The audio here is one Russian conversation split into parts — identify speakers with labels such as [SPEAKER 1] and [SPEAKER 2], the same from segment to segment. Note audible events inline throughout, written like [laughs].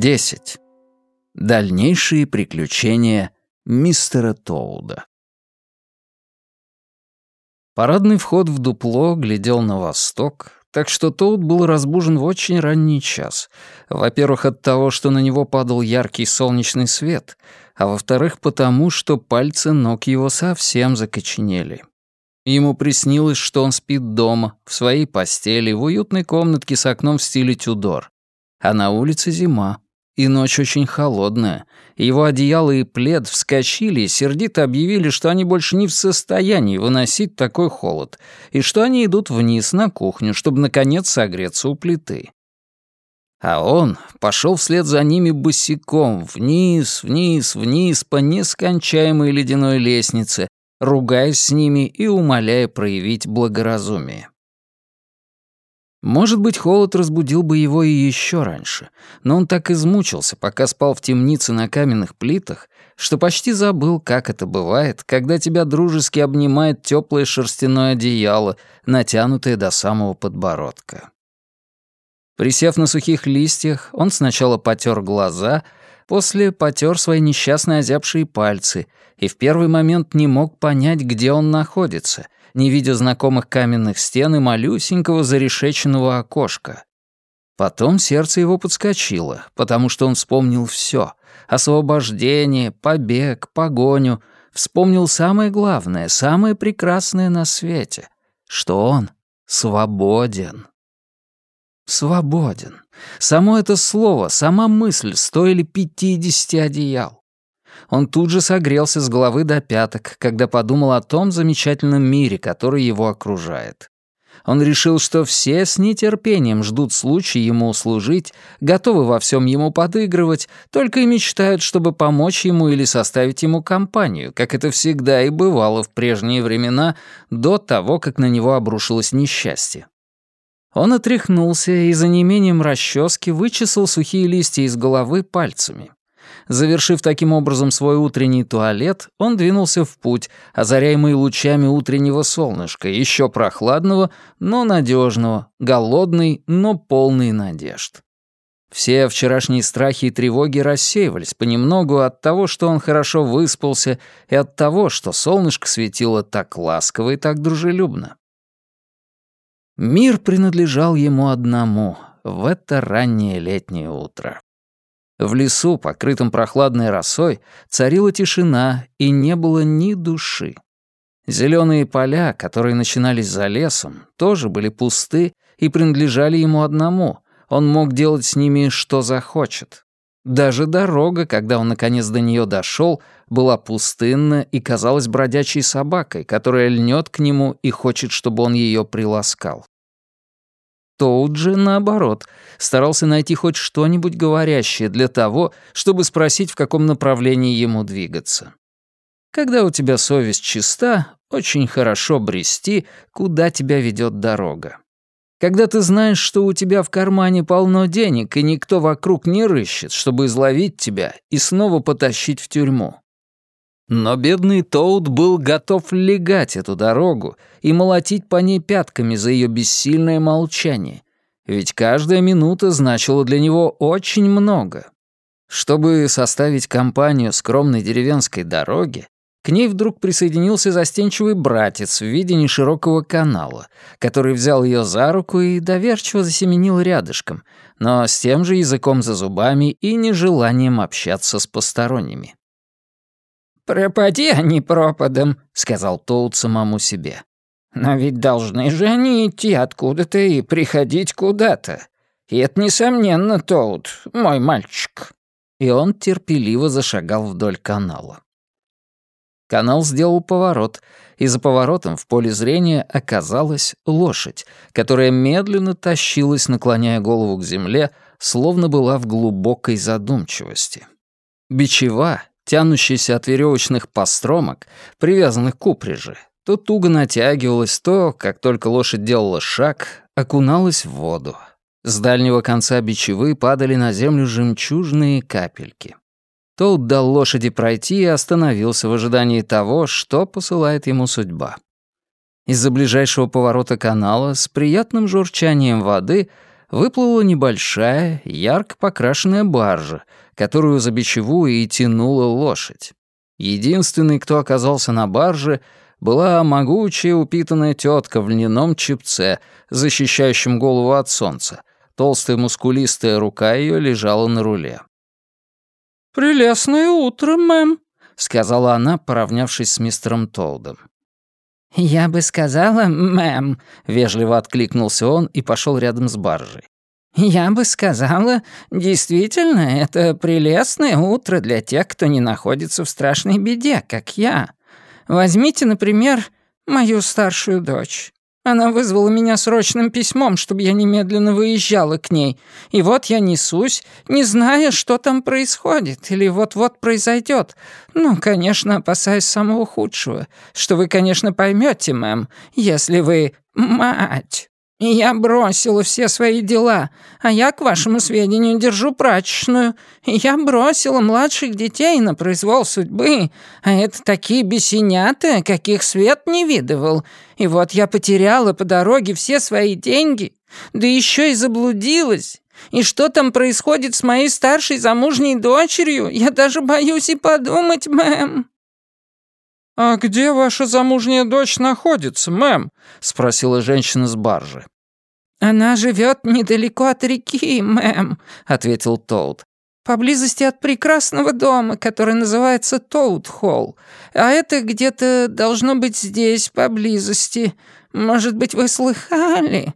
[SPEAKER 1] 10. Дальнейшие приключения мистера Тоуда. Парадный вход в дупло глядел на восток, так что Тоуд был разбужен в очень ранний час. Во-первых, от того, что на него падал яркий солнечный свет, а во-вторых, потому, что пальцы ног его совсем закоченели. Ему приснилось, что он спит дома, в своей постели, в уютной комнатке с окном в стиле Тюдор. А на улице зима, и ночь очень холодная. Его одеяло и плед вскочили и сердито объявили, что они больше не в состоянии выносить такой холод, и что они идут вниз на кухню, чтобы наконец согреться у плиты. А он пошел вслед за ними босиком, вниз, вниз, вниз по нескончаемой ледяной лестнице, ругаясь с ними и умоляя проявить благоразумие. Может быть, холод разбудил бы его и еще раньше, но он так измучился, пока спал в темнице на каменных плитах, что почти забыл, как это бывает, когда тебя дружески обнимает теплое шерстяное одеяло, натянутое до самого подбородка. Присев на сухих листьях, он сначала потер глаза, после потер свои несчастные озябшие пальцы и в первый момент не мог понять, где он находится — не видя знакомых каменных стен и малюсенького зарешеченного окошка. Потом сердце его подскочило, потому что он вспомнил все: Освобождение, побег, погоню. Вспомнил самое главное, самое прекрасное на свете. Что он свободен. Свободен. Само это слово, сама мысль стоили пятидесяти одеял. Он тут же согрелся с головы до пяток, когда подумал о том замечательном мире, который его окружает. Он решил, что все с нетерпением ждут случая ему услужить, готовы во всем ему подыгрывать, только и мечтают, чтобы помочь ему или составить ему компанию, как это всегда и бывало в прежние времена, до того, как на него обрушилось несчастье. Он отряхнулся и за неимением расчески вычесал сухие листья из головы пальцами. Завершив таким образом свой утренний туалет, он двинулся в путь, озаряемый лучами утреннего солнышка, еще прохладного, но надежного, голодный, но полный надежд. Все вчерашние страхи и тревоги рассеивались понемногу от того, что он хорошо выспался, и от того, что солнышко светило так ласково и так дружелюбно. Мир принадлежал ему одному в это раннее летнее утро. В лесу, покрытом прохладной росой, царила тишина и не было ни души. Зеленые поля, которые начинались за лесом, тоже были пусты и принадлежали ему одному. Он мог делать с ними что захочет. Даже дорога, когда он наконец до нее дошел, была пустынна и казалась бродячей собакой, которая льнет к нему и хочет, чтобы он ее приласкал. Тоуд же, наоборот, старался найти хоть что-нибудь говорящее для того, чтобы спросить, в каком направлении ему двигаться. Когда у тебя совесть чиста, очень хорошо брести, куда тебя ведет дорога. Когда ты знаешь, что у тебя в кармане полно денег, и никто вокруг не рыщет, чтобы изловить тебя и снова потащить в тюрьму. Но бедный Тоут был готов легать эту дорогу и молотить по ней пятками за ее бессильное молчание, ведь каждая минута значила для него очень много. Чтобы составить компанию скромной деревенской дороги, к ней вдруг присоединился застенчивый братец в виде неширокого канала, который взял ее за руку и доверчиво засеменил рядышком, но с тем же языком за зубами и нежеланием общаться с посторонними. «Пропади они пропадом», — сказал Тоут самому себе. «Но ведь должны же они идти откуда-то и приходить куда-то. И это, несомненно, Тоут, мой мальчик». И он терпеливо зашагал вдоль канала. Канал сделал поворот, и за поворотом в поле зрения оказалась лошадь, которая медленно тащилась, наклоняя голову к земле, словно была в глубокой задумчивости. Бичева, тянущаяся от веревочных постромок, привязанных к упряжи, то туго натягивалась, то, как только лошадь делала шаг, окуналась в воду. С дальнего конца бичевы падали на землю жемчужные капельки. Тоут дал лошади пройти и остановился в ожидании того, что посылает ему судьба. Из-за ближайшего поворота канала с приятным журчанием воды выплыла небольшая, ярко покрашенная баржа, которую за бичевую и тянула лошадь. Единственный, кто оказался на барже, была могучая упитанная тетка в льняном чепце, защищающем голову от солнца. Толстая мускулистая рука ее лежала на руле.
[SPEAKER 2] «Прелестное утро, мэм», —
[SPEAKER 1] сказала она, поравнявшись с мистером Толдом.
[SPEAKER 3] «Я бы сказала, мэм», — вежливо откликнулся он и пошел рядом с баржей. «Я бы сказала, действительно, это прелестное утро для тех, кто не находится в страшной беде, как я. Возьмите, например, мою старшую дочь. Она вызвала меня срочным письмом, чтобы я немедленно выезжала к ней. И вот я несусь, не зная, что там происходит или вот-вот произойдет. Ну, конечно, опасаюсь самого худшего, что вы, конечно, поймете, мэм, если вы мать. Я бросила все свои дела, а я, к вашему сведению, держу прачечную. Я бросила младших детей на произвол судьбы, а это такие бесенята, каких свет не видывал. И вот я потеряла по дороге все свои деньги, да еще и заблудилась. И что там происходит с моей старшей замужней дочерью, я даже боюсь и подумать, мэм».
[SPEAKER 2] «А где ваша замужняя дочь находится, мэм?» — спросила женщина с баржи.
[SPEAKER 3] «Она живет недалеко от реки, мэм», — ответил Тоут. «Поблизости от прекрасного дома, который называется Тоут-Холл. А это где-то должно быть здесь, поблизости. Может быть, вы слыхали?»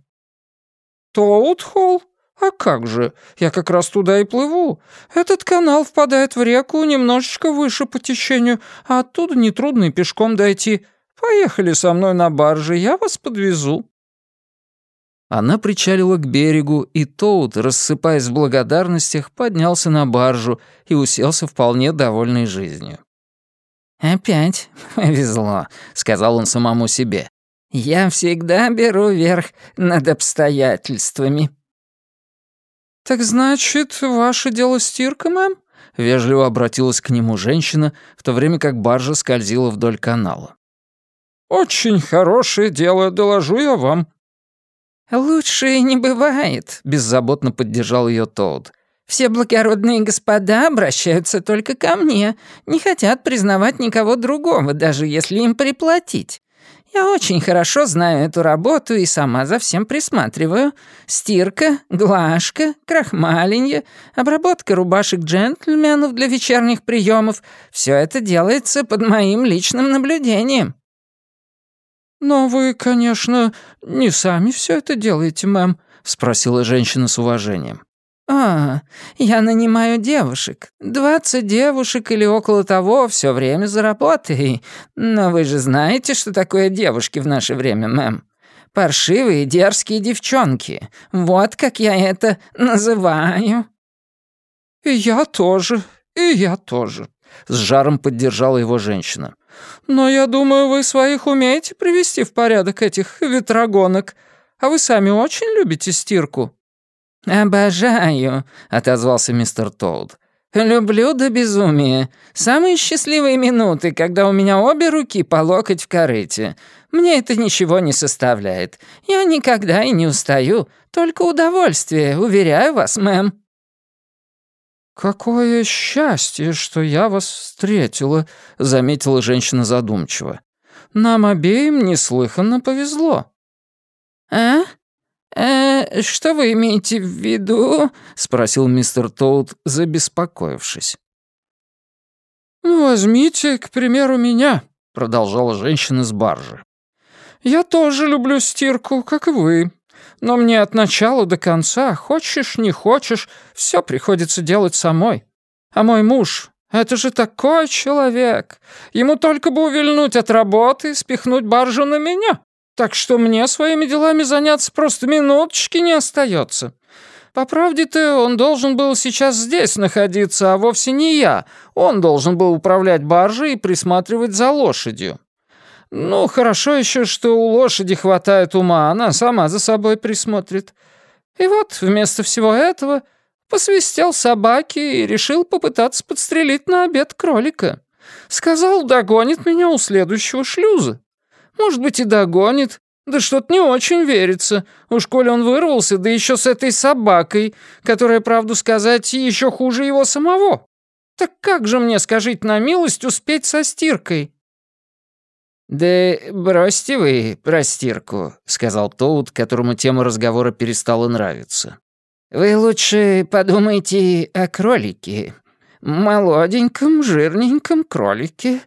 [SPEAKER 2] «Тоут-Холл? А как же? Я как раз туда и плыву. Этот канал впадает в реку немножечко выше по течению, а оттуда нетрудно и пешком дойти. Поехали со мной на барже, я вас подвезу».
[SPEAKER 1] Она причалила к берегу, и Тоут, рассыпаясь в благодарностях, поднялся на баржу и уселся вполне довольной жизнью.
[SPEAKER 3] «Опять повезло», — сказал он самому себе. «Я всегда беру верх над обстоятельствами».
[SPEAKER 2] «Так значит, ваше дело стирка, мэм?» — вежливо обратилась к нему женщина, в то время как баржа скользила вдоль канала. «Очень хорошее дело, доложу я вам»,
[SPEAKER 3] «Лучше не бывает», — беззаботно поддержал ее Тоуд. «Все благородные господа обращаются только ко мне, не хотят признавать никого другого, даже если им приплатить. Я очень хорошо знаю эту работу и сама за всем присматриваю. Стирка, глажка, крахмаленье, обработка рубашек джентльменов для вечерних приемов — все это делается под моим личным наблюдением».
[SPEAKER 2] «Но вы, конечно, не сами все это делаете, мэм», — спросила женщина с уважением.
[SPEAKER 3] «А, я нанимаю девушек. Двадцать девушек или около того все время за работой. Но вы же знаете, что такое девушки в наше время, мэм. Паршивые дерзкие девчонки. Вот как я это называю».
[SPEAKER 2] «И я тоже, и я тоже», — с жаром поддержала его женщина. Но я думаю, вы своих умеете привести в порядок этих ветрогонок. А вы сами очень любите стирку».
[SPEAKER 3] «Обожаю», — отозвался мистер Толд. «Люблю до безумия. Самые счастливые минуты, когда у меня обе руки по локоть в корыте. Мне это ничего не составляет. Я никогда и не устаю. Только удовольствие, уверяю вас, мэм».
[SPEAKER 2] «Какое счастье, что я вас встретила», — заметила женщина задумчиво. «Нам обеим неслыханно повезло».
[SPEAKER 3] «А? Э, что вы имеете в виду?» — спросил мистер Тоут, забеспокоившись.
[SPEAKER 2] «Ну, возьмите, к примеру, меня», — продолжала женщина с баржи. «Я тоже люблю стирку, как и вы. Но мне от начала до конца, хочешь, не хочешь, все приходится делать самой. А мой муж — это же такой человек. Ему только бы увильнуть от работы и спихнуть баржу на меня. Так что мне своими делами заняться просто минуточки не остается. По правде-то, он должен был сейчас здесь находиться, а вовсе не я. Он должен был управлять баржей и присматривать за лошадью. Ну, хорошо еще, что у лошади хватает ума, она сама за собой присмотрит. И вот, вместо всего этого, посвистел собаке и решил попытаться подстрелить на обед кролика. Сказал, догонит меня у следующего шлюза. Может быть, и догонит, «Да что-то не очень верится. Уж коли он вырвался, да еще с этой собакой, которая, правду сказать, еще хуже его самого. Так как же мне, скажите на милость, успеть со стиркой?»
[SPEAKER 3] «Да бросьте вы про стирку», — сказал Тоут, которому тема разговора перестала нравиться. «Вы лучше подумайте о кролике. Молоденьком, жирненьком кролике.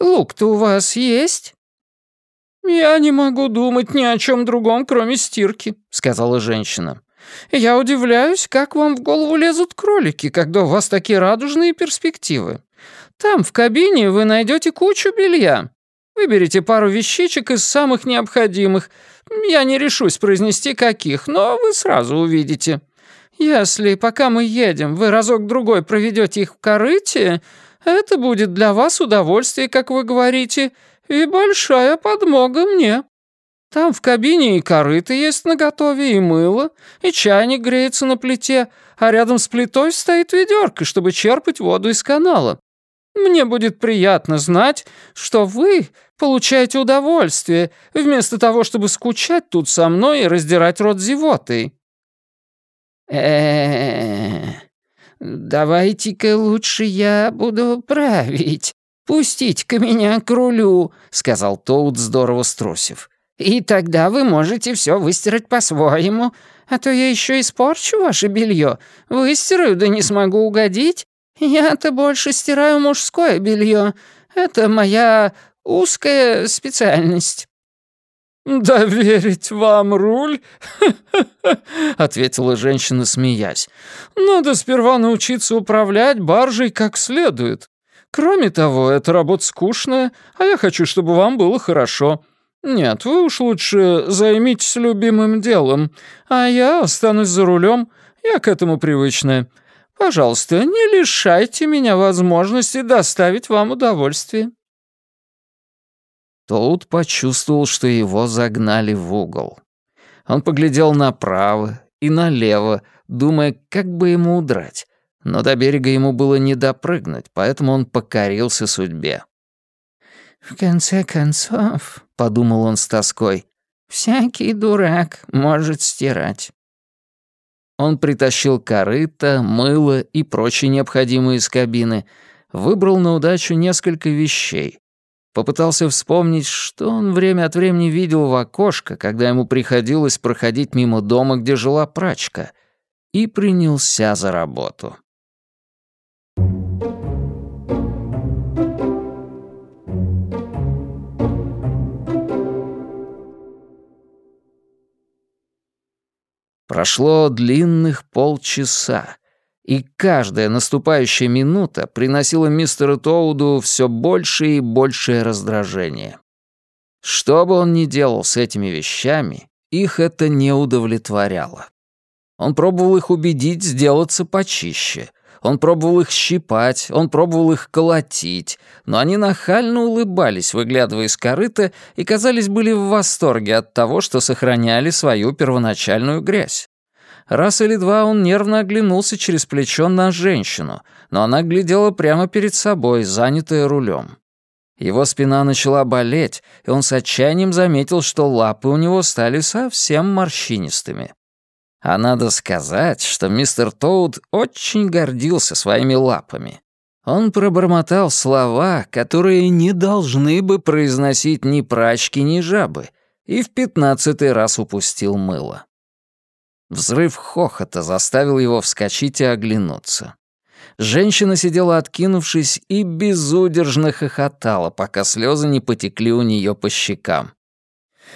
[SPEAKER 3] Лук-то у вас есть?»
[SPEAKER 2] «Я не могу думать ни о чем другом, кроме стирки», — сказала женщина. «Я удивляюсь, как вам в голову лезут кролики, когда у вас такие радужные перспективы. Там, в кабине, вы найдете кучу белья. Выберите пару вещичек из самых необходимых. Я не решусь произнести каких, но вы сразу увидите. Если, пока мы едем, вы разок-другой проведете их в корыте, это будет для вас удовольствие, как вы говорите, и большая подмога мне. Там в кабине и корыто есть наготове, и мыло, и чайник греется на плите, а рядом с плитой стоит ведерко, чтобы черпать воду из канала. Мне будет приятно знать, что вы получаете удовольствие, вместо того, чтобы скучать тут со мной и раздирать рот зевотой».
[SPEAKER 3] э давайте-ка лучше я буду править. Пустите-ка меня к рулю», — сказал Тоут, здорово струсив. «И тогда вы можете все выстирать по-своему, а то я еще испорчу ваше белье. Выстираю, да не смогу угодить. Я-то больше стираю мужское белье. Это моя узкая специальность».
[SPEAKER 2] «Доверить вам руль?» [laughs] — ответила женщина, смеясь. «Надо сперва научиться управлять баржей как следует. Кроме того, эта работа скучная, а я хочу, чтобы вам было хорошо. Нет, вы уж лучше займитесь любимым делом, а я останусь за рулем. Я к этому привычная. Пожалуйста, не лишайте меня возможности доставить вам удовольствие».
[SPEAKER 1] Тоут почувствовал, что его загнали в угол. Он поглядел направо и налево, думая, как бы ему удрать. Но до берега ему было не допрыгнуть, поэтому он покорился судьбе.
[SPEAKER 3] «В конце концов», — подумал он с тоской, — «всякий дурак может стирать».
[SPEAKER 1] Он притащил корыто, мыло и прочие необходимые из кабины, выбрал на удачу несколько вещей. Попытался вспомнить, что он время от времени видел в окошко, когда ему приходилось проходить мимо дома, где жила прачка, и принялся за работу. Прошло длинных полчаса, и каждая наступающая минута приносила мистеру Тоуду все большее и большее раздражение. Что бы он ни делал с этими вещами, их это не удовлетворяло. Он пробовал их убедить сделаться почище. Он пробовал их щипать, он пробовал их колотить, но они нахально улыбались, выглядывая из корыта, и, казались, были в восторге от того, что сохраняли свою первоначальную грязь. Раз или два он нервно оглянулся через плечо на женщину, но она глядела прямо перед собой, занятая рулем. Его спина начала болеть, и он с отчаянием заметил, что лапы у него стали совсем морщинистыми. А надо сказать, что мистер Тоуд очень гордился своими лапами. Он пробормотал слова, которые не должны бы произносить ни прачки, ни жабы, и в пятнадцатый раз упустил мыло. Взрыв хохота заставил его вскочить и оглянуться. Женщина сидела откинувшись и безудержно хохотала, пока слезы не потекли у нее по щекам.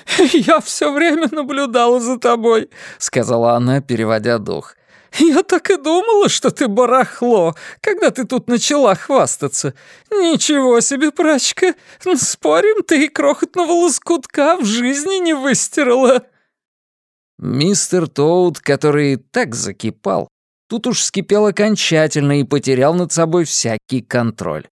[SPEAKER 1] [laughs]
[SPEAKER 2] «Я все время наблюдала за тобой», — сказала она, переводя дух. «Я так и думала, что ты барахло, когда ты тут начала хвастаться. Ничего себе, прачка, спорим, ты и крохотного лоскутка в жизни не выстирала».
[SPEAKER 1] Мистер Тоут, который так закипал, тут уж вскипел окончательно и потерял над собой всякий контроль.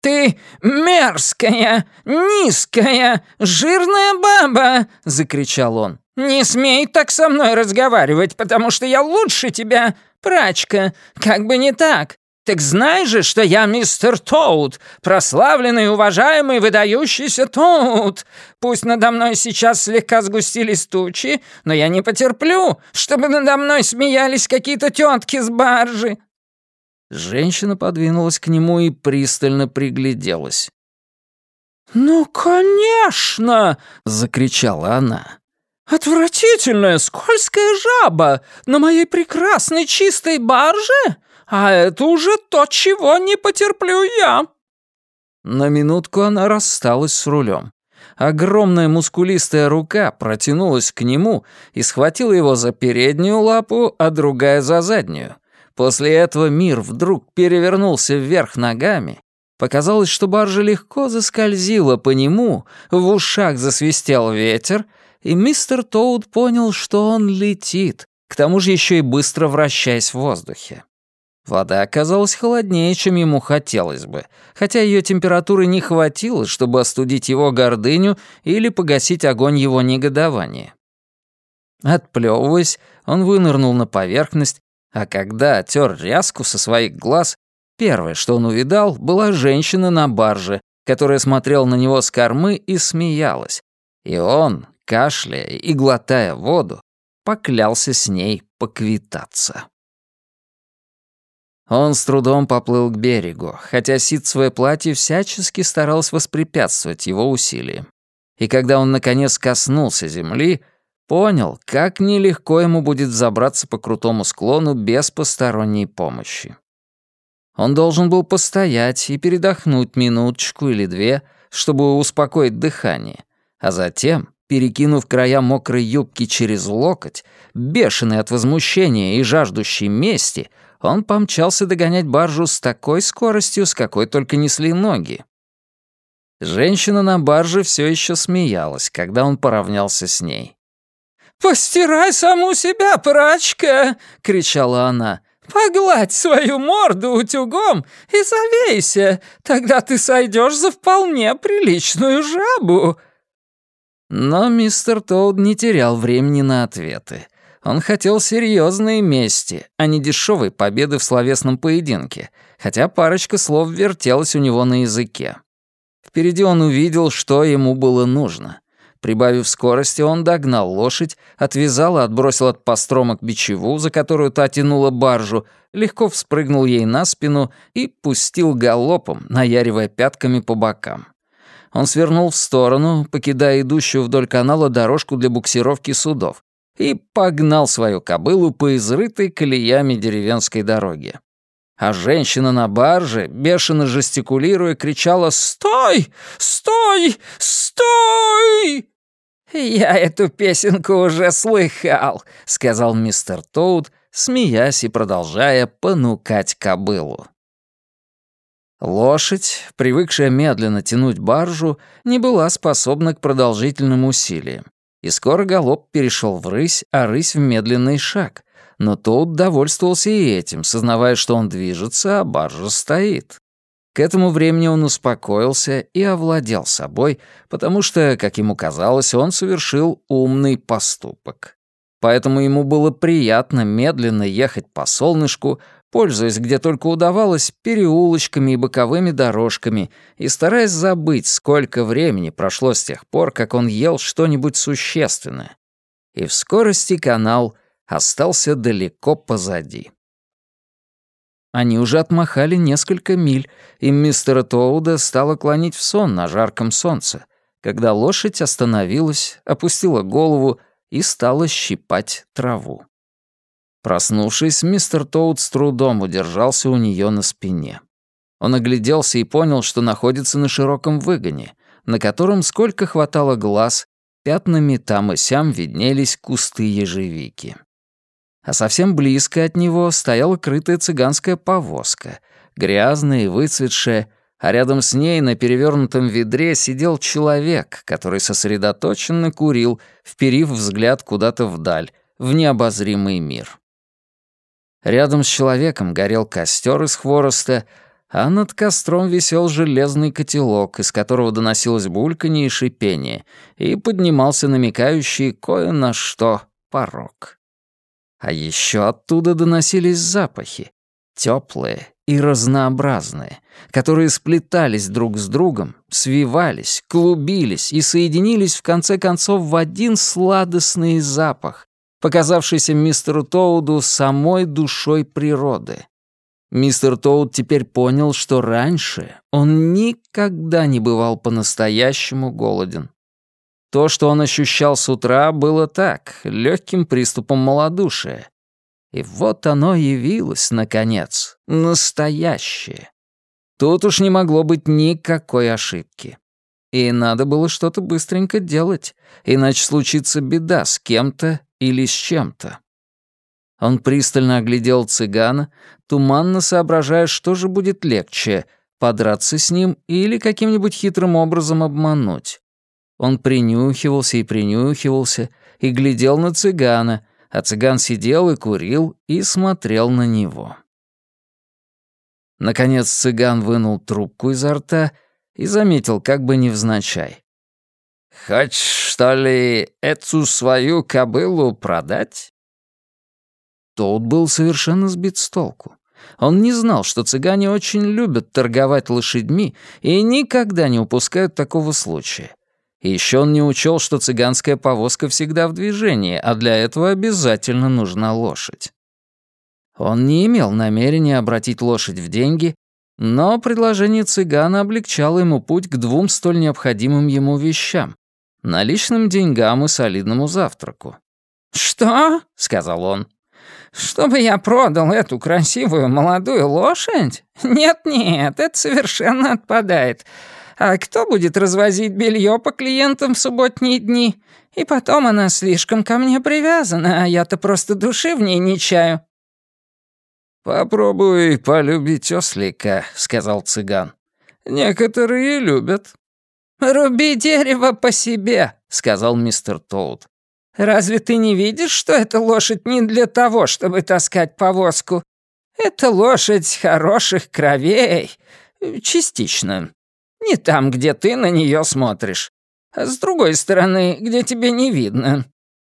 [SPEAKER 3] «Ты мерзкая, низкая, жирная баба!» — закричал он. «Не смей так со мной разговаривать, потому что я лучше тебя, прачка. Как бы не так.
[SPEAKER 2] Так знай же, что я мистер Тоут, прославленный, уважаемый, выдающийся Тоут. Пусть надо мной сейчас слегка сгустились тучи, но я не потерплю, чтобы надо мной смеялись какие-то тетки с баржи».
[SPEAKER 1] Женщина подвинулась к нему и пристально пригляделась.
[SPEAKER 2] «Ну, конечно!» — закричала она. «Отвратительная скользкая жаба на моей прекрасной чистой барже? А это уже то, чего не потерплю я!»
[SPEAKER 1] На минутку она рассталась с рулем. Огромная мускулистая рука протянулась к нему и схватила его за переднюю лапу, а другая за заднюю. После этого мир вдруг перевернулся вверх ногами. Показалось, что баржа легко заскользила по нему, в ушах засвистел ветер, и мистер Тоуд понял, что он летит, к тому же еще и быстро вращаясь в воздухе. Вода оказалась холоднее, чем ему хотелось бы, хотя ее температуры не хватило, чтобы остудить его гордыню или погасить огонь его негодования. Отплёвываясь, он вынырнул на поверхность, а когда отер ряску со своих глаз, первое, что он увидал, была женщина на барже, которая смотрела на него с кормы и смеялась. И он, кашляя и глотая воду, поклялся с ней поквитаться. Он с трудом поплыл к берегу, хотя ситцевое платье всячески старалось воспрепятствовать его усилиям. И когда он, наконец, коснулся земли, понял, как нелегко ему будет забраться по крутому склону без посторонней помощи. Он должен был постоять и передохнуть минуточку или две, чтобы успокоить дыхание, а затем, перекинув края мокрой юбки через локоть, бешеный от возмущения и жаждущий мести, он помчался догонять баржу с такой скоростью, с какой только несли ноги. Женщина на барже все еще смеялась, когда он поравнялся с ней.
[SPEAKER 2] «Постирай саму себя, прачка!» — кричала она. «Погладь свою морду утюгом и завейся, тогда ты сойдешь за вполне приличную жабу!»
[SPEAKER 1] Но мистер Тоуд не терял времени на ответы. Он хотел серьезной мести, а не дешевой победы в словесном поединке, хотя парочка слов вертелась у него на языке. Впереди он увидел, что ему было нужно. Прибавив скорости, он догнал лошадь, отвязал и отбросил от постромок бичеву, за которую та тянула баржу, легко вспрыгнул ей на спину и пустил галопом, наяривая пятками по бокам. Он свернул в сторону, покидая идущую вдоль канала дорожку для буксировки судов, и погнал свою кобылу по изрытой колеями деревенской дороги. А женщина на барже, бешено жестикулируя, кричала «Стой! Стой! Стой!»
[SPEAKER 2] «Я эту песенку уже слыхал», — сказал мистер Тоуд, смеясь и продолжая понукать кобылу.
[SPEAKER 1] Лошадь, привыкшая медленно тянуть баржу, не была способна к продолжительным усилиям и скоро галоп перешел в рысь, а рысь в медленный шаг. Но тот довольствовался и этим, сознавая, что он движется, а баржа стоит. К этому времени он успокоился и овладел собой, потому что, как ему казалось, он совершил умный поступок. Поэтому ему было приятно медленно ехать по солнышку, пользуясь где только удавалось переулочками и боковыми дорожками и стараясь забыть, сколько времени прошло с тех пор, как он ел что-нибудь существенное. И в скорости канал остался далеко позади. Они уже отмахали несколько миль, и мистера Тоуда стало клонить в сон на жарком солнце, когда лошадь остановилась, опустила голову и стала щипать траву. Проснувшись, мистер Тоут с трудом удержался у нее на спине. Он огляделся и понял, что находится на широком выгоне, на котором, сколько хватало глаз, пятнами там и сям виднелись кусты ежевики. А совсем близко от него стояла крытая цыганская повозка, грязная и выцветшая, а рядом с ней на перевернутом ведре сидел человек, который сосредоточенно курил, вперив взгляд куда-то вдаль, в необозримый мир. Рядом с человеком горел костер из хвороста, а над костром висел железный котелок, из которого доносилось бульканье и шипение, и поднимался намекающий кое на что порог. А еще оттуда доносились запахи, теплые и разнообразные, которые сплетались друг с другом, свивались, клубились и соединились в конце концов в один сладостный запах, показавшийся мистеру Тоуду самой душой природы. Мистер Тоуд теперь понял, что раньше он никогда не бывал по-настоящему голоден. То, что он ощущал с утра, было так, легким приступом малодушия. И вот оно явилось, наконец, настоящее. Тут уж не могло быть никакой ошибки. И надо было что-то быстренько делать, иначе случится беда с кем-то или с чем-то. Он пристально оглядел цыгана, туманно соображая, что же будет легче — подраться с ним или каким-нибудь хитрым образом обмануть. Он принюхивался и принюхивался и глядел на цыгана, а цыган сидел и курил и смотрел на него. Наконец цыган вынул трубку изо рта и заметил, как бы невзначай. «Хочешь, что ли, эту свою кобылу продать?» Тот был совершенно сбит с толку. Он не знал, что цыгане очень любят торговать лошадьми и никогда не упускают такого случая. Еще он не учел, что цыганская повозка всегда в движении, а для этого обязательно нужна лошадь. Он не имел намерения обратить лошадь в деньги, но предложение цыгана облегчало ему путь к двум столь необходимым ему вещам — наличным деньгам и солидному завтраку.
[SPEAKER 2] «Что?» — сказал он. «Чтобы я продал эту красивую молодую лошадь? Нет-нет, это совершенно отпадает. А кто будет развозить белье по клиентам в субботние дни? И потом она слишком ко мне привязана, а я-то просто души в ней не чаю».
[SPEAKER 1] «Попробуй полюбить ослика», — сказал цыган. «Некоторые любят».
[SPEAKER 2] «Руби дерево по себе», — сказал мистер Тоут. Разве ты не видишь, что эта лошадь не для того, чтобы таскать повозку? Это лошадь хороших кровей. Частично. Не там, где ты на нее смотришь. С другой стороны, где тебе не видно.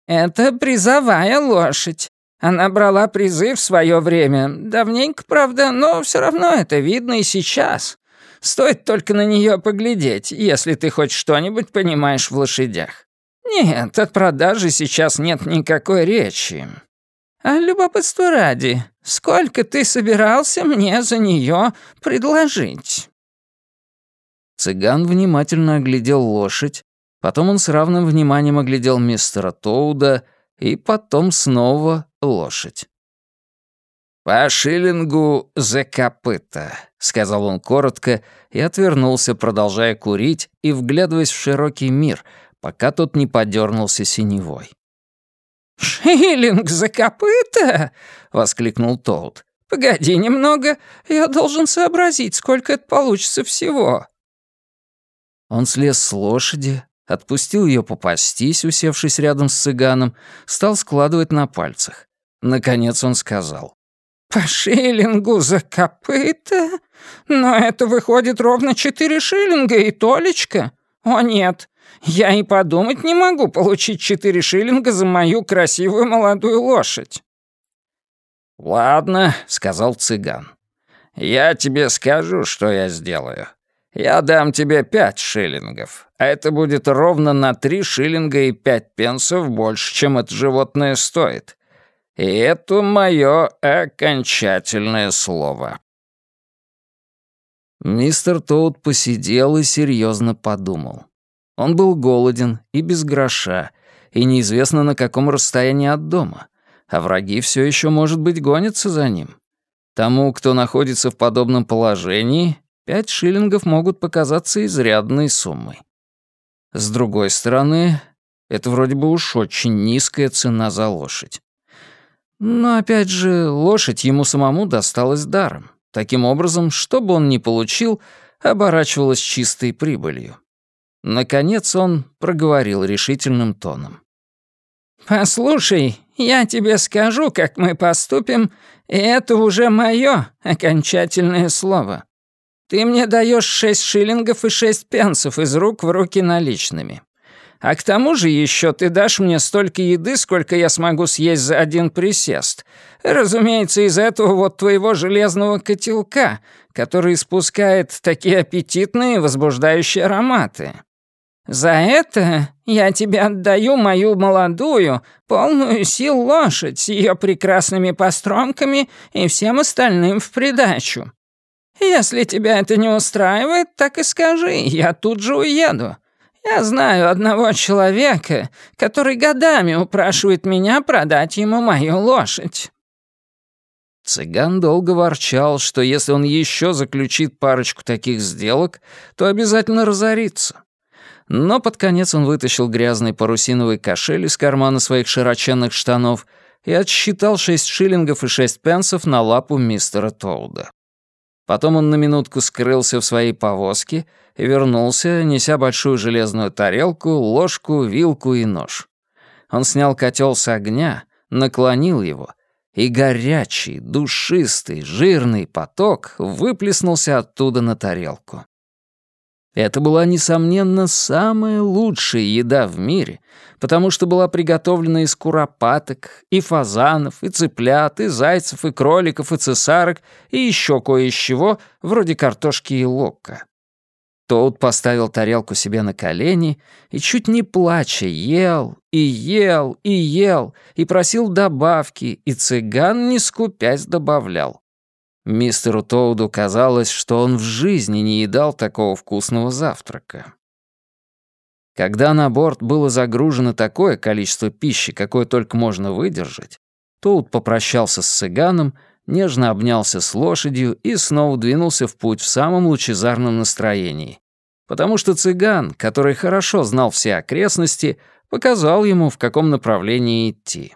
[SPEAKER 2] Это призовая лошадь. Она брала призы в свое время. Давненько, правда, но все равно это видно и сейчас. Стоит только на нее поглядеть, если ты хоть что-нибудь понимаешь в лошадях. «Нет, от продажи сейчас нет никакой речи. А любопытство ради, сколько ты собирался мне за нее предложить?»
[SPEAKER 1] Цыган внимательно оглядел лошадь, потом он с равным вниманием оглядел мистера Тоуда и потом снова лошадь. «По шиллингу за копыта», — сказал он коротко и отвернулся, продолжая курить и вглядываясь в широкий мир — пока тот не подернулся синевой.
[SPEAKER 2] «Шиллинг за копыта?» — воскликнул Тоут. «Погоди немного, я должен сообразить, сколько это получится всего».
[SPEAKER 1] Он слез с лошади, отпустил ее попастись, усевшись рядом с цыганом, стал складывать на пальцах. Наконец он сказал.
[SPEAKER 2] «По шиллингу за копыта? Но это выходит ровно четыре шиллинга и толечка. О нет, я и подумать не могу получить четыре шиллинга за мою красивую молодую лошадь».
[SPEAKER 1] «Ладно», — сказал цыган. «Я тебе скажу, что я сделаю. Я дам тебе пять шиллингов, а это будет ровно на три шиллинга и пять пенсов больше, чем это животное стоит. И это мое окончательное слово». Мистер Тоут посидел и серьезно подумал. Он был голоден и без гроша, и неизвестно на каком расстоянии от дома, а враги все еще, может быть, гонятся за ним. Тому, кто находится в подобном положении, пять шиллингов могут показаться изрядной суммой. С другой стороны, это вроде бы уж очень низкая цена за лошадь. Но опять же, лошадь ему самому досталась даром. Таким образом, что бы он ни получил, оборачивалось чистой прибылью. Наконец он проговорил решительным тоном.
[SPEAKER 2] «Послушай, я тебе скажу, как мы поступим, и это уже мое окончательное слово. Ты мне даешь шесть шиллингов и шесть пенсов из рук в руки наличными. А к тому же еще ты дашь мне столько еды, сколько я смогу съесть за один присест. Разумеется, из этого вот твоего железного котелка, который испускает такие аппетитные возбуждающие ароматы. За это я тебе отдаю мою молодую, полную сил лошадь с ее прекрасными постромками и всем остальным в придачу. Если тебя это не устраивает, так и скажи, я тут же уеду. Я знаю одного человека, который годами упрашивает меня продать ему мою лошадь».
[SPEAKER 1] Цыган долго ворчал, что если он еще заключит парочку таких сделок, то обязательно разорится. Но под конец он вытащил грязный парусиновый кошель из кармана своих широченных штанов и отсчитал шесть шиллингов и шесть пенсов на лапу мистера Тоуда. Потом он на минутку скрылся в своей повозке и вернулся, неся большую железную тарелку, ложку, вилку и нож. Он снял котел с огня, наклонил его, и горячий, душистый, жирный поток выплеснулся оттуда на тарелку. Это была, несомненно, самая лучшая еда в мире, потому что была приготовлена из куропаток, и фазанов, и цыплят, и зайцев, и кроликов, и цесарок, и еще кое чего, вроде картошки и лука. Тоут поставил тарелку себе на колени и, чуть не плача, ел и ел и ел, и просил добавки, и цыган, не скупясь, добавлял. Мистеру Тоуду казалось, что он в жизни не едал такого вкусного завтрака. Когда на борт было загружено такое количество пищи, какое только можно выдержать, Тоуд попрощался с цыганом, нежно обнялся с лошадью и снова двинулся в путь в самом лучезарном настроении. Потому что цыган, который хорошо знал все окрестности, показал ему, в каком направлении идти.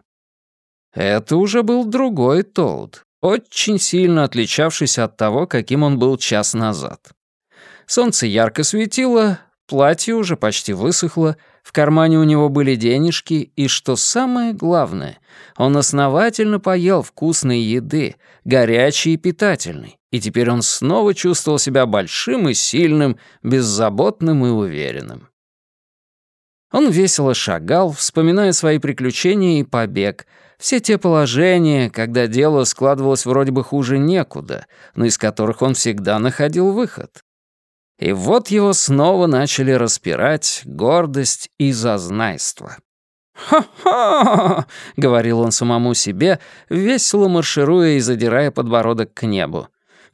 [SPEAKER 1] Это уже был другой Тоуд, очень сильно отличавшийся от того, каким он был час назад. Солнце ярко светило, платье уже почти высохло, в кармане у него были денежки, и, что самое главное, он основательно поел вкусной еды, горячей и питательной, и теперь он снова чувствовал себя большим и сильным, беззаботным и уверенным. Он весело шагал, вспоминая свои приключения и побег — все те положения, когда дело складывалось вроде бы хуже некуда, но из которых он всегда находил выход. И вот его снова начали распирать гордость и зазнайство. «Ха-ха!» — говорил он самому себе, весело маршируя и задирая подбородок к небу.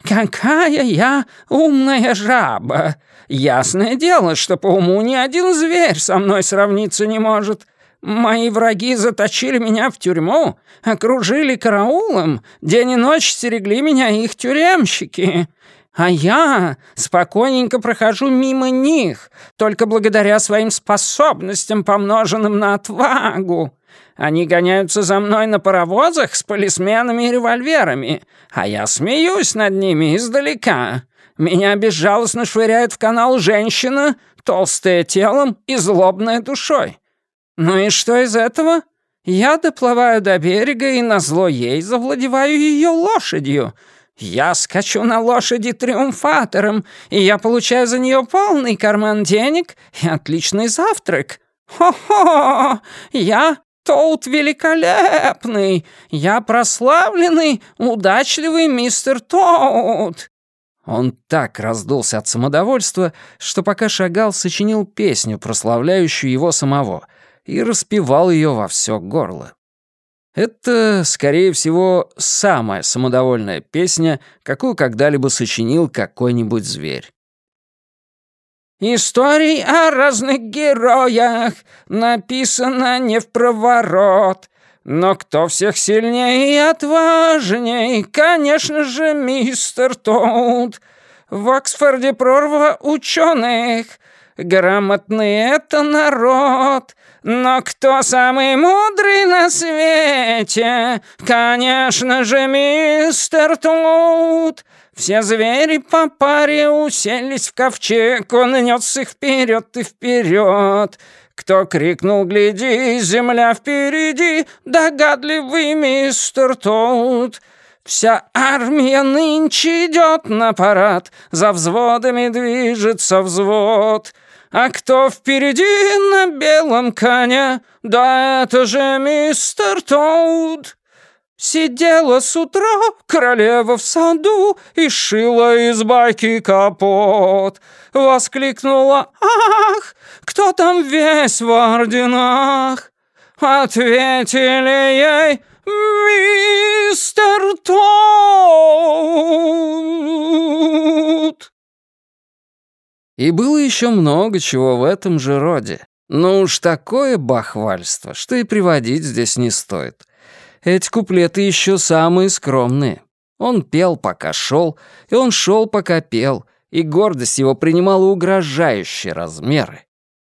[SPEAKER 1] «Какая я умная жаба! Ясное дело, что по уму ни один зверь со мной сравниться не может. Мои враги заточили меня в тюрьму, окружили караулом, день и ночь стерегли меня их тюремщики. А я спокойненько прохожу мимо них, только благодаря своим способностям, помноженным на отвагу. Они гоняются за мной на паровозах с полисменами и револьверами, а я смеюсь над ними издалека. Меня безжалостно швыряет в канал женщина, толстая телом и злобная душой. «Ну и что из этого? Я доплываю до берега и назло ей завладеваю ее лошадью. Я скачу на лошади триумфатором, и я получаю за нее полный карман денег и отличный завтрак. Хо-хо! Я Тоут великолепный! Я прославленный, удачливый мистер Тоут!» Он так раздулся от самодовольства, что пока шагал, сочинил песню, прославляющую его самого — и распевал ее во все горло. Это, скорее всего, самая самодовольная песня, какую когда-либо сочинил какой-нибудь зверь. Историй о разных героях написано не в проворот, но кто всех сильнее и отважней, конечно же, мистер Тоут. В Оксфорде прорва ученых, грамотный это народ, но кто самый мудрый на свете? Конечно же, мистер Тут. Все звери по паре уселись в ковчег, он нес их вперед и вперед. Кто крикнул «Гляди, земля впереди!» Догадливый мистер Тут. Вся армия нынче идет на парад, За взводами движется взвод —
[SPEAKER 2] А кто впереди на белом коне? Да это же мистер Тоуд. Сидела с утра королева в саду и шила из байки капот. Воскликнула «Ах, кто там весь в орденах?» Ответили ей «Мистер Тоуд!»
[SPEAKER 1] И было еще много чего в этом же роде. Но уж такое бахвальство, что и приводить здесь не стоит. Эти куплеты еще самые скромные. Он пел, пока шел, и он шел, пока пел, и гордость его принимала угрожающие размеры.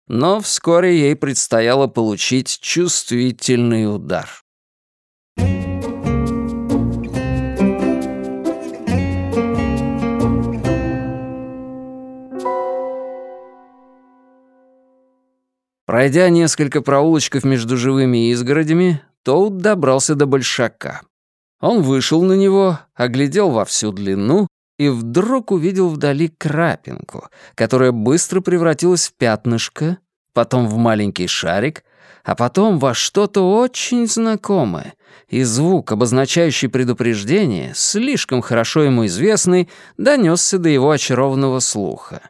[SPEAKER 1] Но вскоре ей предстояло получить чувствительный удар. Пройдя несколько проулочков между живыми изгородями, Тоут добрался до большака. Он вышел на него, оглядел во всю длину и вдруг увидел вдали крапинку, которая быстро превратилась в пятнышко, потом в маленький шарик, а потом во что-то очень знакомое, и звук, обозначающий предупреждение, слишком хорошо ему известный, донесся до его очарованного слуха.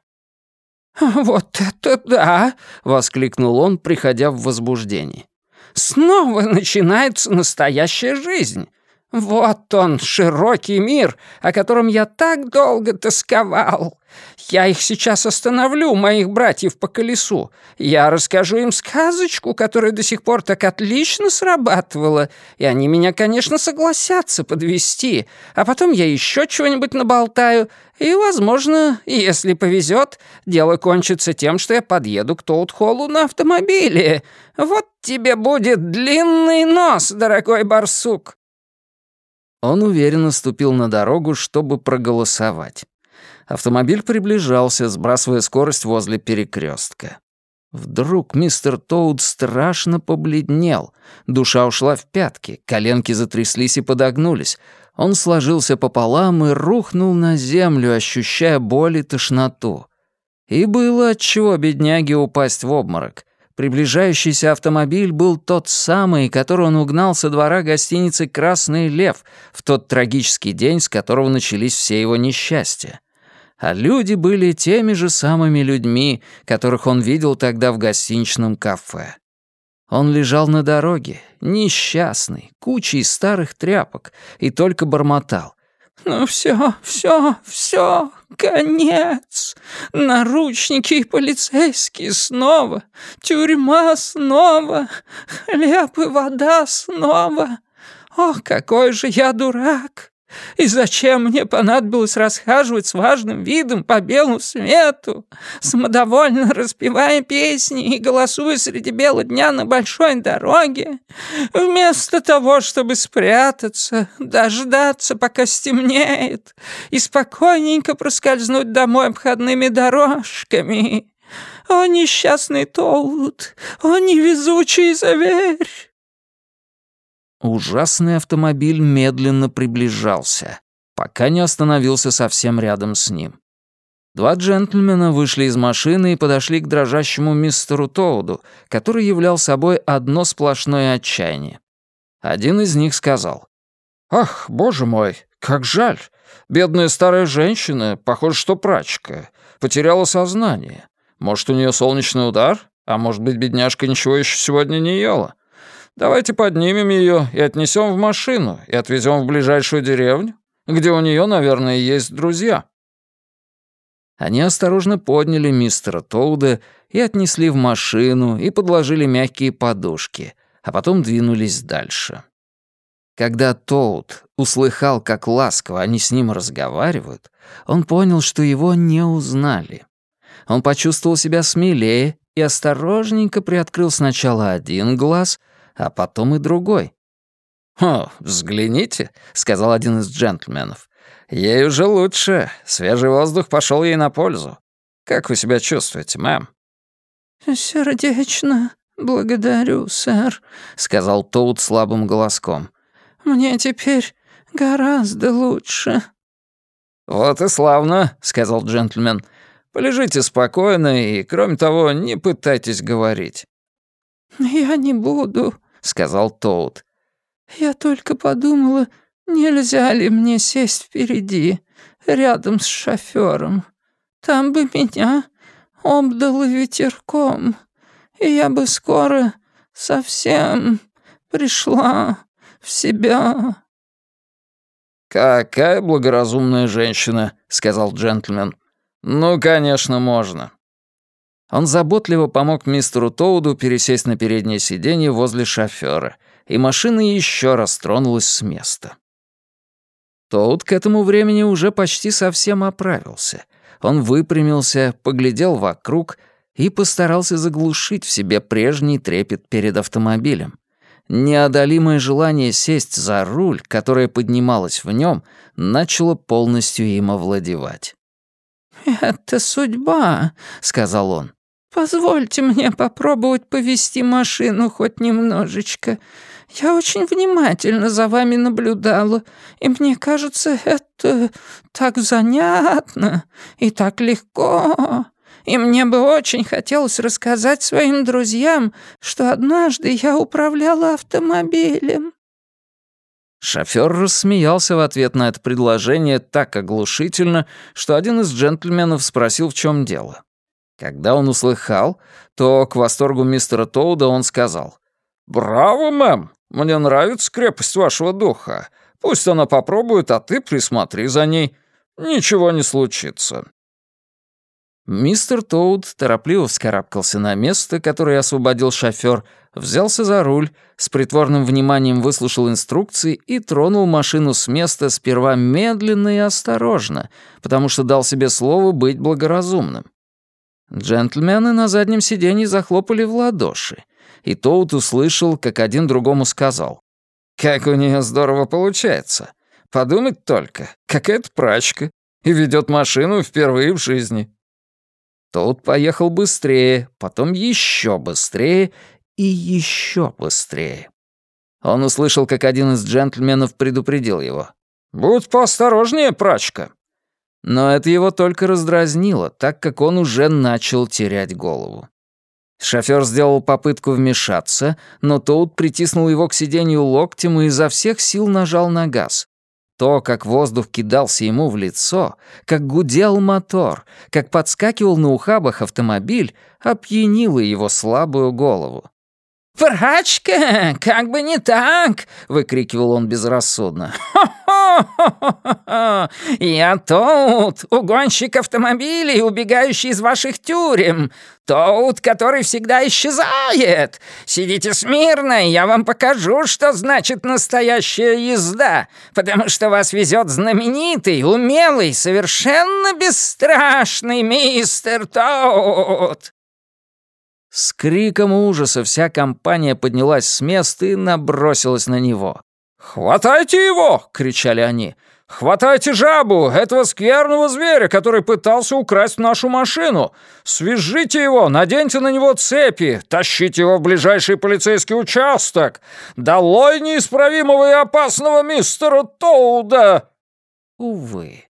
[SPEAKER 1] [laughs]
[SPEAKER 2] «Вот это да!» — воскликнул он, приходя в возбуждение. Снова начинается настоящая жизнь. Вот он, широкий мир, о котором я так долго тосковал. Я их сейчас остановлю, моих братьев по колесу. Я расскажу им сказочку, которая до сих пор так отлично срабатывала, и они меня, конечно, согласятся подвести. А потом я еще чего-нибудь наболтаю, и, возможно, если повезет, дело кончится тем, что я подъеду к Тоут-Холлу на автомобиле. Вот тебе будет длинный нос, дорогой барсук.
[SPEAKER 1] Он уверенно ступил на дорогу, чтобы проголосовать. Автомобиль приближался, сбрасывая скорость возле перекрестка. Вдруг мистер Тоуд страшно побледнел. Душа ушла в пятки, коленки затряслись и подогнулись. Он сложился пополам и рухнул на землю, ощущая боль и тошноту. И было отчего бедняге упасть в обморок. Приближающийся автомобиль был тот самый, который он угнал со двора гостиницы «Красный лев» в тот трагический день, с которого начались все его несчастья. А люди были теми же самыми людьми, которых он видел тогда в гостиничном кафе. Он лежал на дороге, несчастный, кучей старых тряпок, и только бормотал.
[SPEAKER 2] «Ну все, все, все, конец! Наручники и полицейские снова, тюрьма снова, хлеб и вода снова. О, какой же я дурак! И зачем мне понадобилось расхаживать с важным видом по белому свету, самодовольно распевая песни и голосуя среди бела дня на большой дороге, вместо того, чтобы спрятаться, дождаться, пока стемнеет, и спокойненько проскользнуть домой обходными дорожками? О, несчастный Толут! О, невезучий зверь!
[SPEAKER 1] Ужасный автомобиль медленно приближался, пока не остановился совсем рядом с ним. Два джентльмена вышли из машины и подошли к дрожащему мистеру Тоуду, который являл собой одно сплошное отчаяние. Один из них сказал, «Ах, боже мой, как жаль! Бедная старая женщина, похоже, что прачка, потеряла сознание. Может, у нее солнечный удар? А может быть, бедняжка ничего еще сегодня не ела? Давайте поднимем ее и отнесем в машину и отвезем в ближайшую деревню, где у нее, наверное, есть друзья». Они осторожно подняли мистера Тоуда и отнесли в машину и подложили мягкие подушки, а потом двинулись дальше. Когда Тоуд услыхал, как ласково они с ним разговаривают, он понял, что его не узнали. Он почувствовал себя смелее и осторожненько приоткрыл сначала один глаз — а потом и другой. «О, взгляните», — сказал один из джентльменов. «Ей уже лучше. Свежий воздух пошел ей на пользу. Как вы себя чувствуете, мэм?»
[SPEAKER 2] «Сердечно благодарю, сэр», — сказал Тоут слабым голоском. «Мне теперь гораздо лучше».
[SPEAKER 1] «Вот и славно», — сказал джентльмен. Полежите спокойно и, кроме того, не пытайтесь говорить».
[SPEAKER 2] «Я не буду», — сказал Тоут. «Я только подумала, нельзя ли мне сесть впереди, рядом с шофёром. Там бы меня обдало ветерком, и я бы скоро совсем пришла в себя».
[SPEAKER 1] «Какая благоразумная женщина», — сказал джентльмен. «Ну, конечно, можно». Он заботливо помог мистеру Тоуду пересесть на переднее сиденье возле шофера, и машина еще раз тронулась с места. Тоуд к этому времени уже почти совсем оправился. Он выпрямился, поглядел вокруг и постарался заглушить в себе прежний трепет перед автомобилем. Неодолимое желание сесть за руль, которое поднималось в нем, начало полностью им овладевать.
[SPEAKER 2] «Это судьба», — сказал он. «Позвольте мне попробовать повести машину хоть немножечко. Я очень внимательно за вами наблюдала, и мне кажется, это так занятно и так легко и мне бы очень хотелось рассказать своим друзьям, что однажды я управляла автомобилем».
[SPEAKER 1] Шофёр рассмеялся в ответ на это предложение так оглушительно, что один из джентльменов спросил, в чем дело. Когда он услыхал, то к восторгу мистера Тоуда он сказал, «Браво, мэм! Мне нравится крепость вашего духа. Пусть она попробует, а ты присмотри за ней. Ничего не случится. Мистер Тоуд торопливо вскарабкался на место, которое освободил шофёр, взялся за руль, с притворным вниманием выслушал инструкции и тронул машину с места сперва медленно и осторожно, потому что дал себе слово быть благоразумным. Джентльмены на заднем сиденье захлопали в ладоши, и Тоут услышал, как один другому сказал. «Как у нее здорово получается! Подумать только, какая-то прачка, и ведет машину впервые в жизни!» Тот поехал быстрее, потом еще быстрее и еще быстрее. Он услышал, как один из джентльменов предупредил его. «Будь поосторожнее, прачка!» Но это его только раздразнило, так как он уже начал терять голову. Шофёр сделал попытку вмешаться, но Тоут притиснул его к сиденью локтем и изо всех сил нажал на газ. То, как воздух кидался ему в лицо, как гудел мотор, как подскакивал на ухабах автомобиль, опьянило его слабую голову.
[SPEAKER 2] «Прачка, как бы не так!» — выкрикивал он безрассудно. «Хо-хо-хо! [laughs] Я тут, угонщик автомобилей, убегающий из ваших тюрем. Тот, который всегда исчезает. Сидите смирно, я вам покажу, что значит настоящая езда, потому что вас везет знаменитый, умелый, совершенно бесстрашный мистер Тоут».
[SPEAKER 1] С криком ужаса вся компания поднялась с места и набросилась на него. «Хватайте его!» — кричали они. «Хватайте жабу, этого скверного зверя, который пытался украсть нашу машину! Свяжите его, наденьте на него цепи, тащите его в ближайший полицейский участок! Долой неисправимого и опасного мистера Тоуда!» Увы,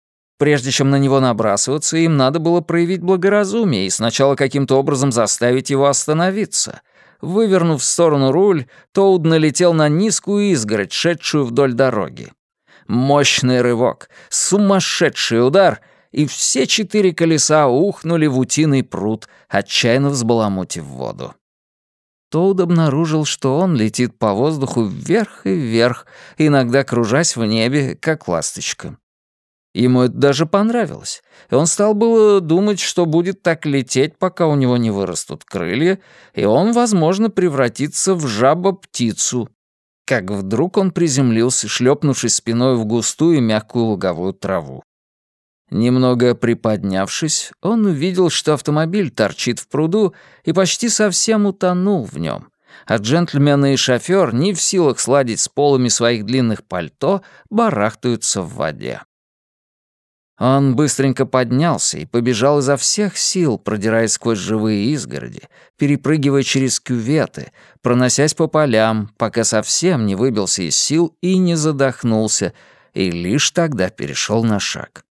[SPEAKER 1] Прежде чем на него набрасываться, им надо было проявить благоразумие и сначала каким-то образом заставить его остановиться. Вывернув в сторону руль, Тоуд налетел на низкую изгородь, шедшую вдоль дороги. Мощный рывок, сумасшедший удар, и все четыре колеса ухнули в утиный пруд, отчаянно взбаламутив воду. Тоуд обнаружил, что он летит по воздуху вверх и вверх, иногда кружась в небе, как ласточка. Ему это даже понравилось, и он стал было думать, что будет так лететь, пока у него не вырастут крылья, и он, возможно, превратится в жаба-птицу. Как вдруг он приземлился, шлепнувшись спиной в густую мягкую луговую траву. Немного приподнявшись, он увидел, что автомобиль торчит в пруду и почти совсем утонул в нем, а джентльмены и шофер, не в силах сладить с полами своих длинных пальто, барахтаются в воде. Он быстренько поднялся и побежал изо всех сил, продираясь сквозь живые изгороди, перепрыгивая через кюветы, проносясь по полям, пока совсем не выбился из сил и не задохнулся, и лишь тогда перешел на шаг.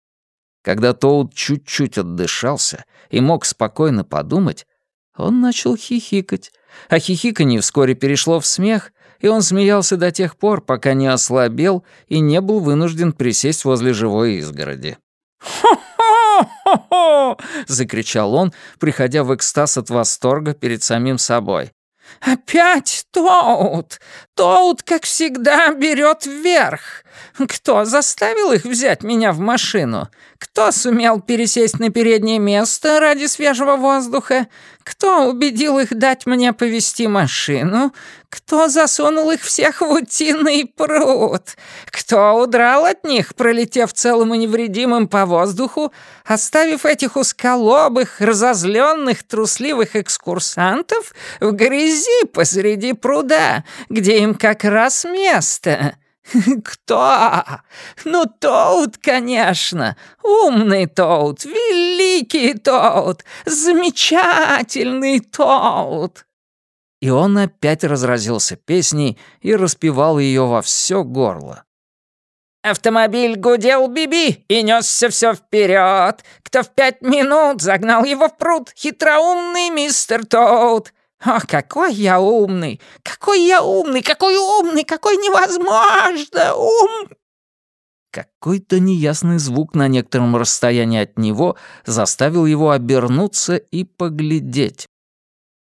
[SPEAKER 1] Когда Тоут чуть-чуть отдышался и мог спокойно подумать, он начал хихикать, а хихиканье вскоре перешло в смех, и он смеялся до тех пор, пока не ослабел и не был вынужден присесть возле живой изгороди. «Хо-хо-хо-хо!» — закричал он, приходя в экстаз от восторга перед самим собой.
[SPEAKER 2] «Опять Тоут! Тоут, как всегда, берет вверх! Кто заставил их взять меня в машину? Кто сумел пересесть на переднее место ради свежего воздуха? Кто убедил их дать мне повести машину? Кто засунул их всех в утиный пруд? Кто удрал от них, пролетев целым и невредимым по воздуху, оставив этих узколобых, разозленных, трусливых экскурсантов в грязи посреди пруда, где им как раз место?» [laughs] «Кто? Ну, Тоут, конечно! Умный Тоут, великий Тоут, замечательный Тоут!»
[SPEAKER 1] И он опять разразился песней и распевал ее во все горло.
[SPEAKER 2] Автомобиль гудел Биби и несся все вперед. Кто в пять минут загнал его в пруд? Хитроумный мистер Тоут. «О, какой я умный! Какой я умный! Какой умный! Какой невозможно ум!»
[SPEAKER 1] Какой-то неясный звук на некотором расстоянии от него заставил его обернуться и поглядеть.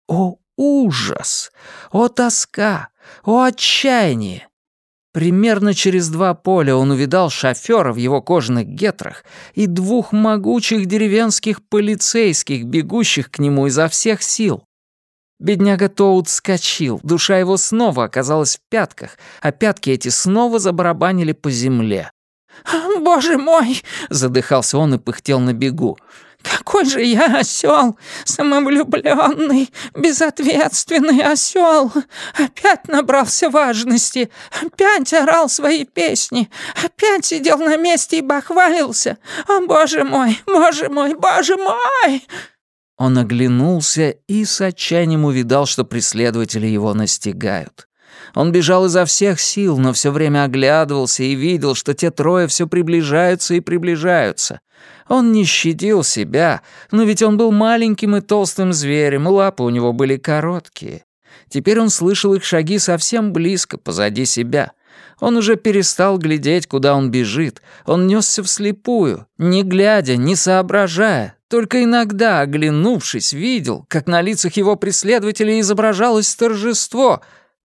[SPEAKER 1] О, ужас! О, тоска! О, отчаяние! Примерно через два поля он увидал шофера в его кожаных гетрах и двух могучих деревенских полицейских, бегущих к нему изо всех сил. Бедняга Тоут вскочил, душа его снова оказалась в пятках, а пятки эти снова забарабанили по земле.
[SPEAKER 2] «Боже мой!» — задыхался он и пыхтел на бегу. «Какой же я осел, самовлюбленный, безответственный осел! Опять набрался важности, опять орал свои песни, опять сидел на месте и бахвалился! О, боже мой, боже мой, боже мой!»
[SPEAKER 1] Он оглянулся и с отчаянием увидал, что преследователи его настигают. Он бежал изо всех сил, но все время оглядывался и видел, что те трое все приближаются и приближаются. Он не щадил себя, но ведь он был маленьким и толстым зверем, лапы у него были короткие. Теперь он слышал их шаги совсем близко, позади себя. Он уже перестал глядеть, куда он бежит. Он несся вслепую, не глядя, не соображая, только иногда, оглянувшись, видел, как на лицах его преследователей изображалось торжество,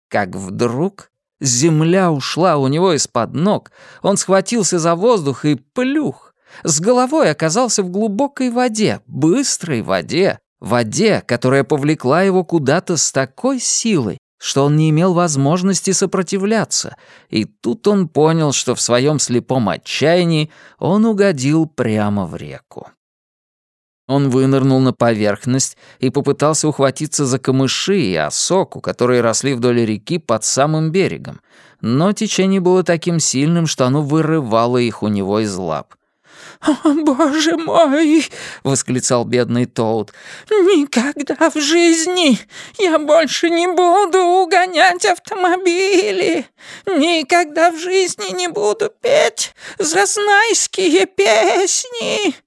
[SPEAKER 1] как вдруг земля ушла у него из-под ног, он схватился за воздух и плюх, с головой оказался в глубокой воде, быстрой воде, воде, которая повлекла его куда-то с такой силой, что он не имел возможности сопротивляться, и тут он понял, что в своем слепом отчаянии он угодил прямо в реку. Он вынырнул на поверхность и попытался ухватиться за камыши и осоку, которые росли вдоль реки под самым берегом, но течение было таким сильным, что оно вырывало их у него из лап.
[SPEAKER 2] «О, боже мой!» — восклицал бедный Тоут. «Никогда в жизни я больше не буду угонять автомобили! Никогда в жизни не буду петь зазнайские песни!»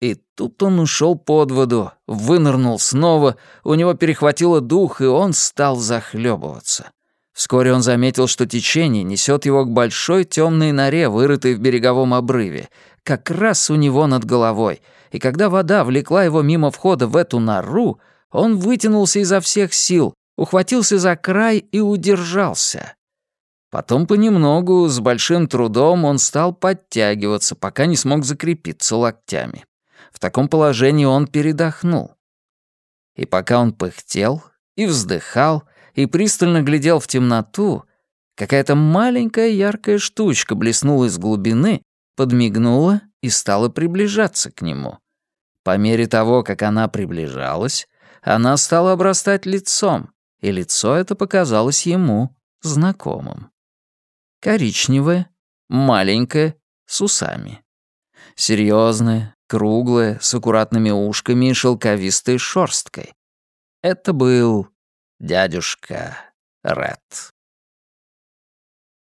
[SPEAKER 1] И тут он ушел под воду, вынырнул снова, у него перехватило дух, и он стал захлебываться. Вскоре он заметил, что течение несет его к большой темной норе, вырытой в береговом обрыве, как раз у него над головой, и когда вода влекла его мимо входа в эту нору, он вытянулся изо всех сил, ухватился за край и удержался. Потом понемногу, с большим трудом, он стал подтягиваться, пока не смог закрепиться локтями. В таком положении он передохнул. И пока он пыхтел и вздыхал и пристально глядел в темноту, какая-то маленькая яркая штучка блеснула из глубины, подмигнула и стала приближаться к нему. По мере того, как она приближалась, она стала обрастать лицом, и лицо это показалось ему знакомым. Коричневое, маленькое, с усами. Серьезное, круглое, с аккуратными ушками и шелковистой шорсткой. Это был дядюшка Ред.